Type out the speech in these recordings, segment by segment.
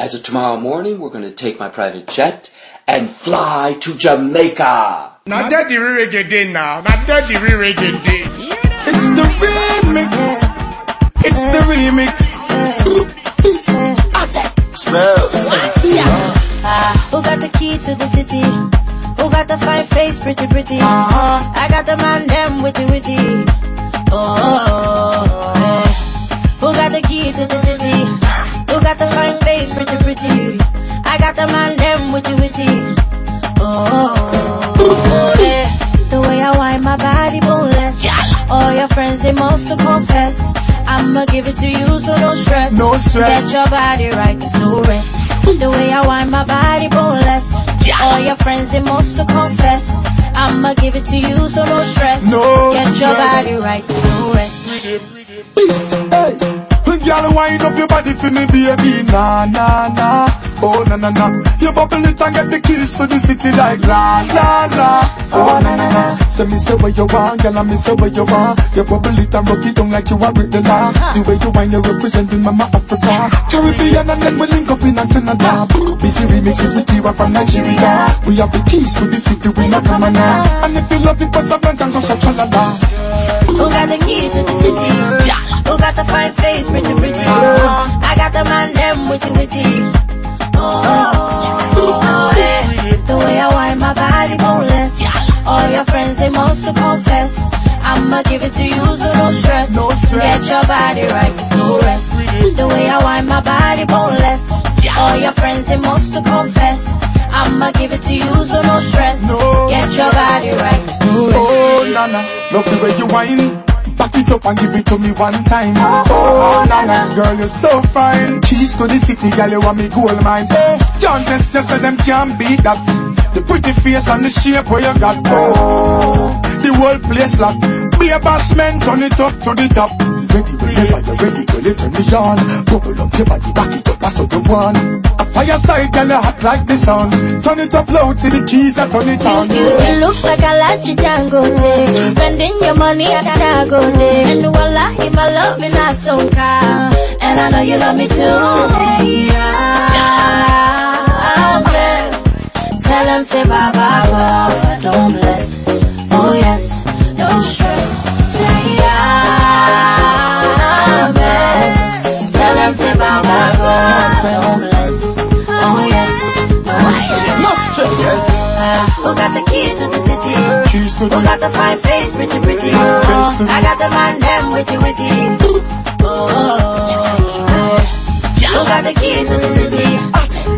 As of tomorrow morning, we're going to take my private jet and fly to Jamaica. Now that the reggae day now. Now that the reggae day. It's the remix. It's the remix. Smells. Ah, who got the key to the city? Who got the fine face, pretty pretty? I got the man them witty witty. To confess. I'ma give it to you, so don't stress. No stress. Get your body right, there's no rest. The way I wind my body boneless. All your friends they must to confess. I'ma give it to you, so no stress. No Get your body right, there's no rest. Peace. Hey. Girl, wind up your body for me, baby. Nah, nah, nah. Oh, na, na, na. You bubble it and get the keys to the city like la, la, la. Oh, na, na, na. Say me say what you want, girl, and me say what you want. You bubble it and rock it down like you are with the law. The way you wind, you representing Mama Africa. Caribbean and then we link up in Canada. Busy remixing with Tiwa from Nigeria. We have the keys to the city, we not come on now. And if you love it, bust a blank and go so chalala. To confess. I'ma give it to you, so no stress. No stress. Get your body right, there's no rest. The way I wind my body boneless. All your friends they must to confess. I'ma give it to you, so no stress. No Get your body right, there's no rest. Oh, nana, love the way you whine. Back it up and give it to me one time. Oh, oh, oh nana, girl, you're so fine. Keys to the city, girl, you want me gold mine. Eh. John Tess, you say them can't beat that. The pretty face and the shape where you got. Oh, the whole place locked. Be a boss man, turn it up to the top. Ready whenever you're ready, girl, you turn me on. Bubble up your body, back it up, that's what you want. A fireside, girl, you hot like the sun. Turn it up loud, see the keys, I turn it on. You, you look like a Lachi Dangote eh, Spending your money at Dangote eh. And wallahi, my love in a sonka And I know you love me too eh. Oh yes, oh, no stress uh, who got the keys to the city? Keys to Who got the fine face, pretty pretty? The- I got the man them witty witty. Oh, who got the keys to the city?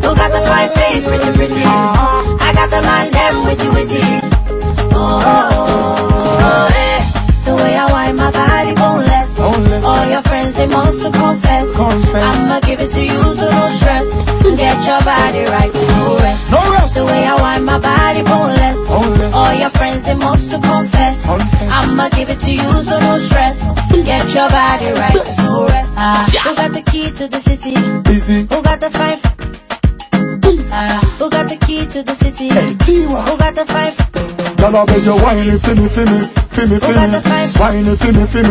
Who got the fine face, pretty pretty? I'ma give it to you, so no stress. Get your body right, no rest. Ah, who got the key to the city? Busy. Who got the five? Ah, who got the key to the city? Hey, Tiwa. Who got the five? Tell her you whine it for me, for me, for me, for got me. the five? Whine it for me, for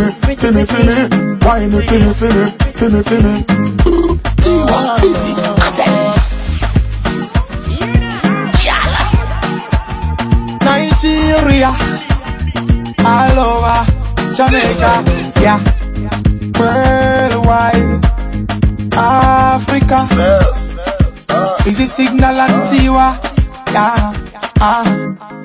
Jamaica, yeah. Worldwide, Africa. Smells. Is it signal and Tiwa? Yeah, ah.